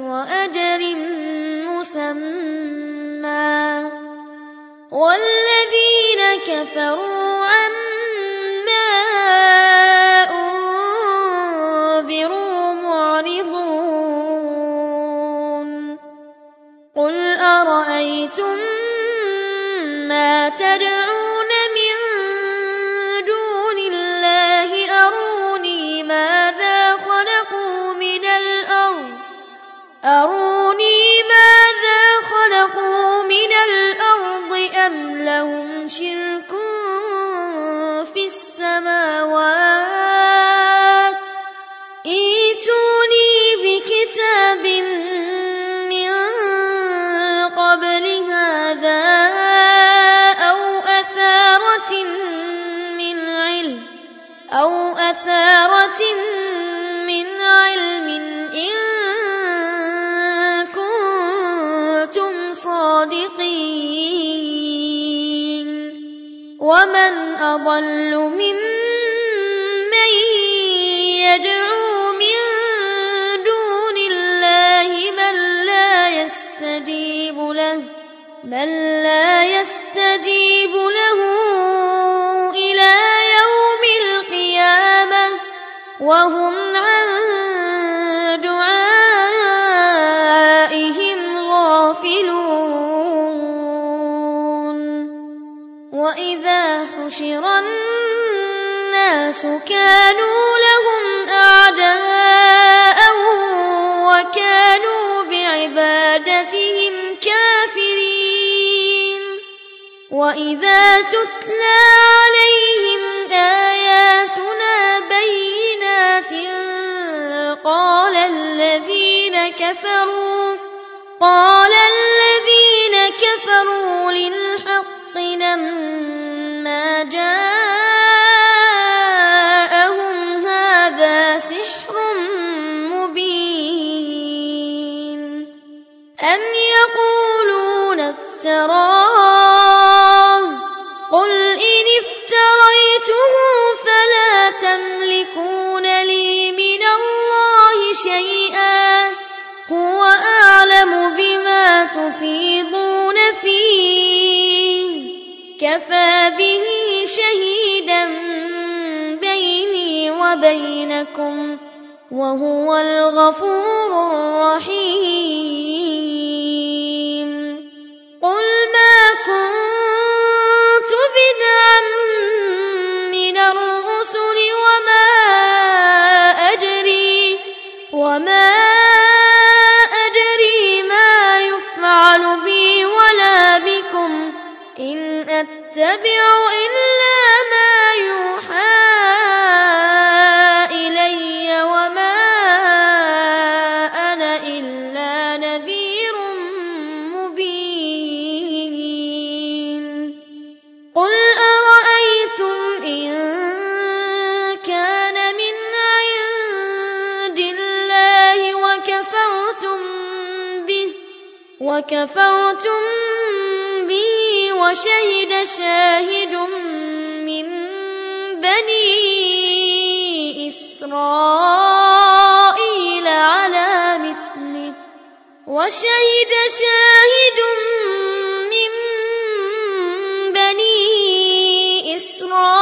وأجر مسمى. والذين كفروا عما أنذروا معرضون. قل أرأيتم ما تدعون لهم شرك في السماوات أضل ممن يدعو من دون الله من لا يستجيب له من لا يستجيب له إلى يوم القيامة وهم بعبادتهم كافرين. وإذا تتلى عليهم آياتنا بينات قال الذين كفروا قال الذين كفروا للحق كفى به شهيدا بيني وبينكم وهو الغفور الرحيم قل ما كنت بدعا من الرسل وما إن أتبع إلا ما يوحى إلي وما أنا إلا نذير مبين. قل أرأيتم إن كان من عند الله وكفرتم به وكفرتم به وشهد شاهد من بني إسرائيل على مثله. وشهد شاهد من بني إسرائيل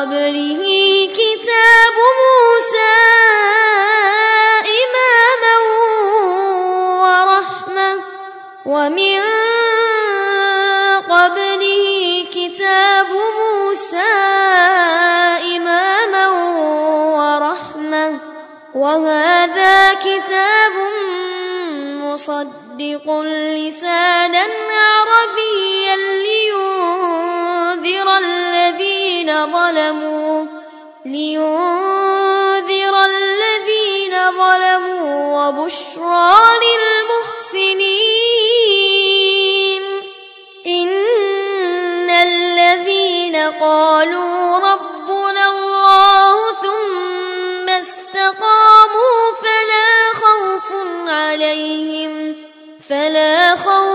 قبله كتاب موسى إماما ورحمة. ومن قبله كتاب موسى إماما ورحمة. وهذا كتاب مصدق لسانا عربيا. لينذر الذين ظلموا وبشرى للمحسنين. إن الذين قالوا ربنا الله ثم استقاموا فلا خوف عليهم فلا خوف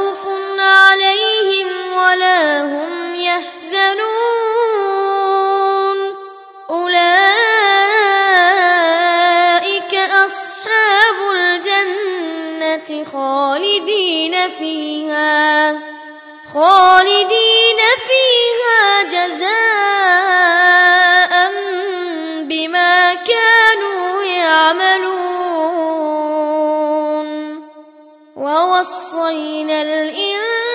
فيها خالدين فيها جزاء بما كانوا يعملون. ووصينا الإنسان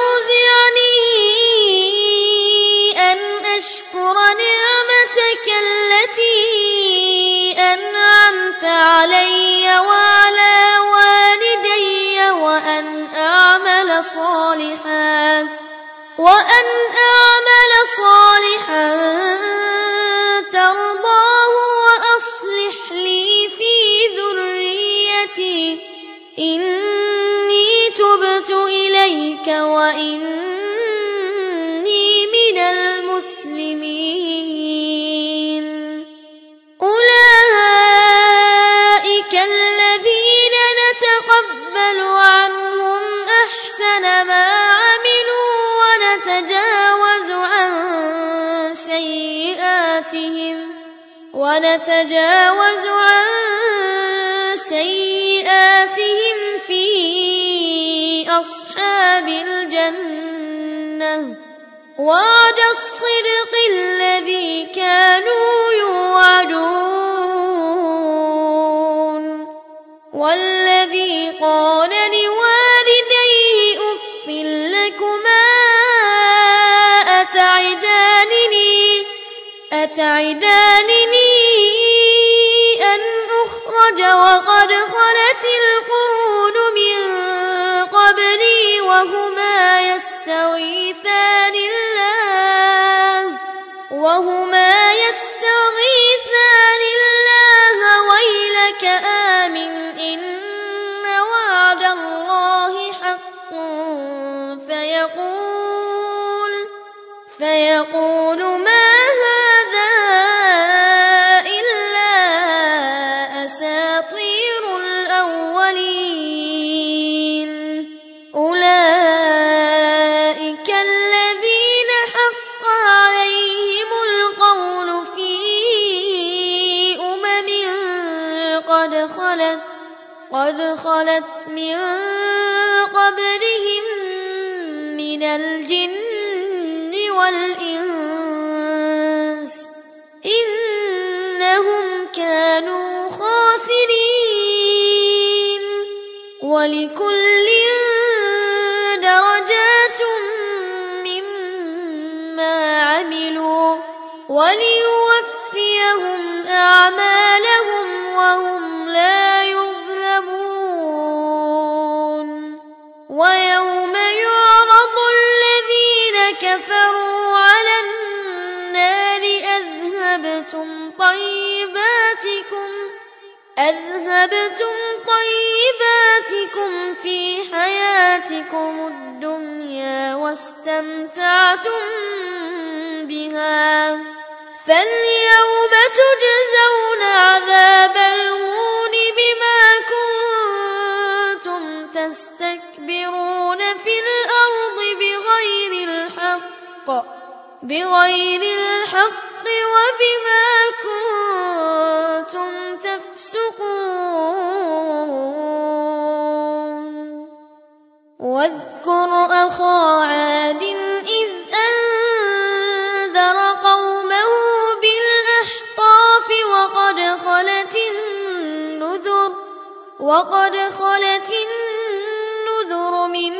أن أصحاب الجنة وعد الصدق الذي كانوا وهما خلت قد خلت من قبلهم من الجن والإنس. إنهم كانوا خاسرين. ولكل كفروا على النار أذهبتم طيباتكم أذهبتم طيباتكم في حياتكم الدنيا واستمتعتم بها فاليوم تجزون عذاب الهون بما كنتم تستكبرون في الأرض الحق بغير الحق وبما كنتم تفسقون. واذكر أخا عاد إذ أنذر قومه بالأحقاف وقد خلت النذر وقد خلت النذر من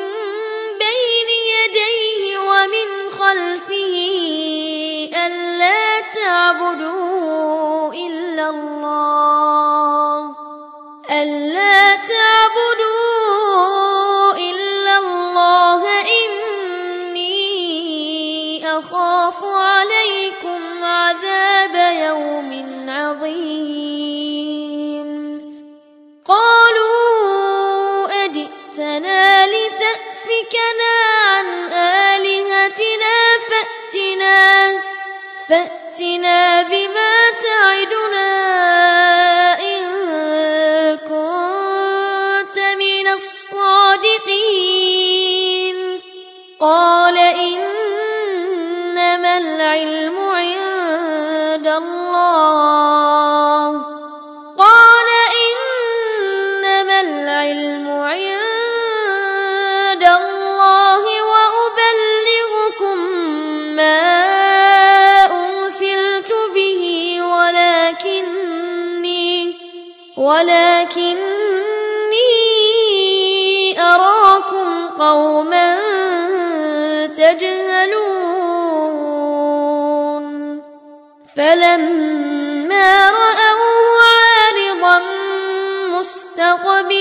بين يديه ومن خلفه من تجهلون فلما رأوه عارضا مستقبل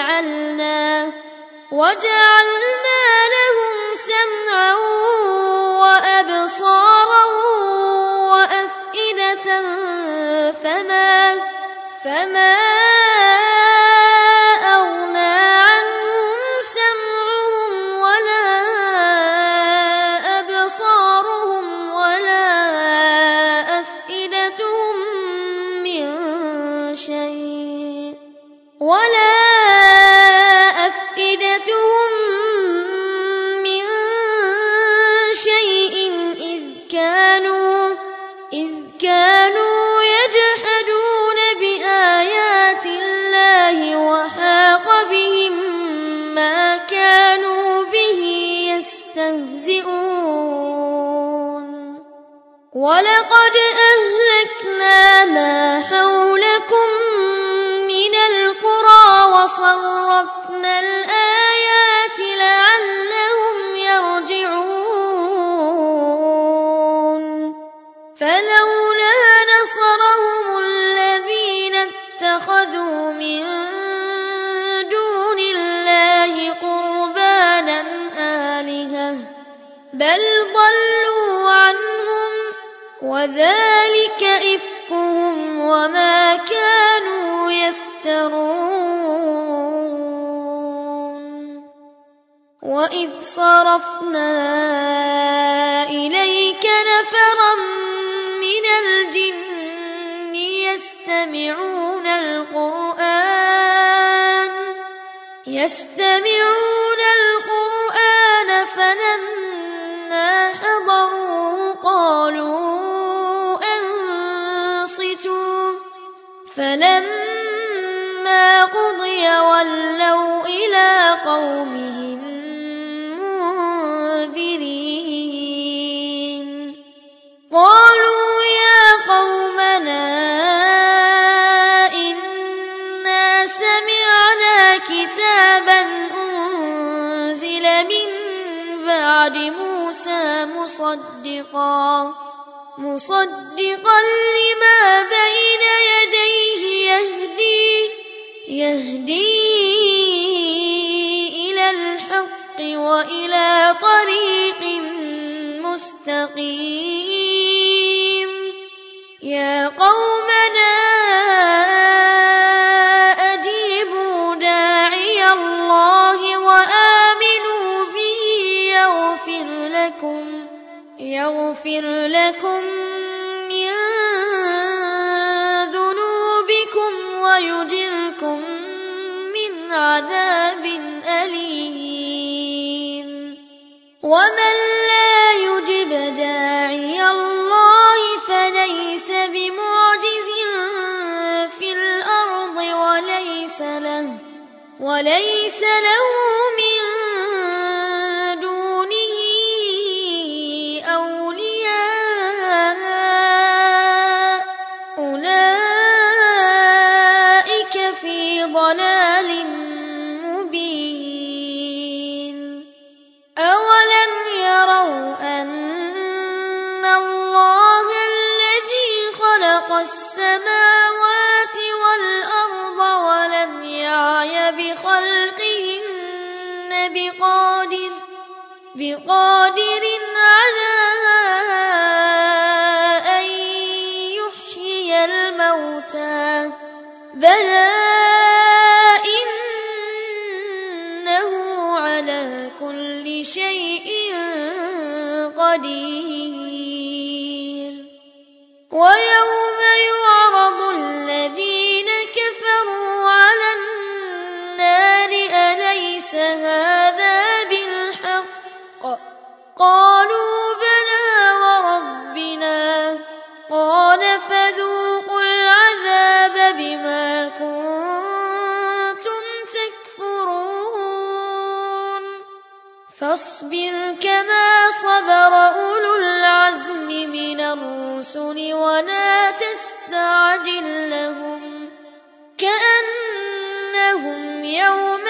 وجعلنا وجعلنا لهم سمعا وأبصارا وأفئدة فما فما ولقد وذلك إفكهم وما كانوا يفترون. وإذ صرفنا إليك نفرا من الجن يستمعون القرآن يستمعون القرآن قضي ولوا إلى قومهم منذرين. قالوا يا قومنا إنا سمعنا كتابا أنزل من بعد موسى مصدقا مصدقا لما بين يديه يهدي يهدي إلى الحق وإلى طريق مستقيم. يا قومنا أجيبوا داعي الله وآمنوا به يغفر لكم يغفر لكم من ذنوبكم من عذاب أليم. ومن لا يجب داعي الله فليس بمعجز في الأرض وليس له وليس بقادر على أن يحيي الموتى. بلى فاصبر كما صبر أولو العزم من الرسل ولا تستعجل لهم كأنهم يوم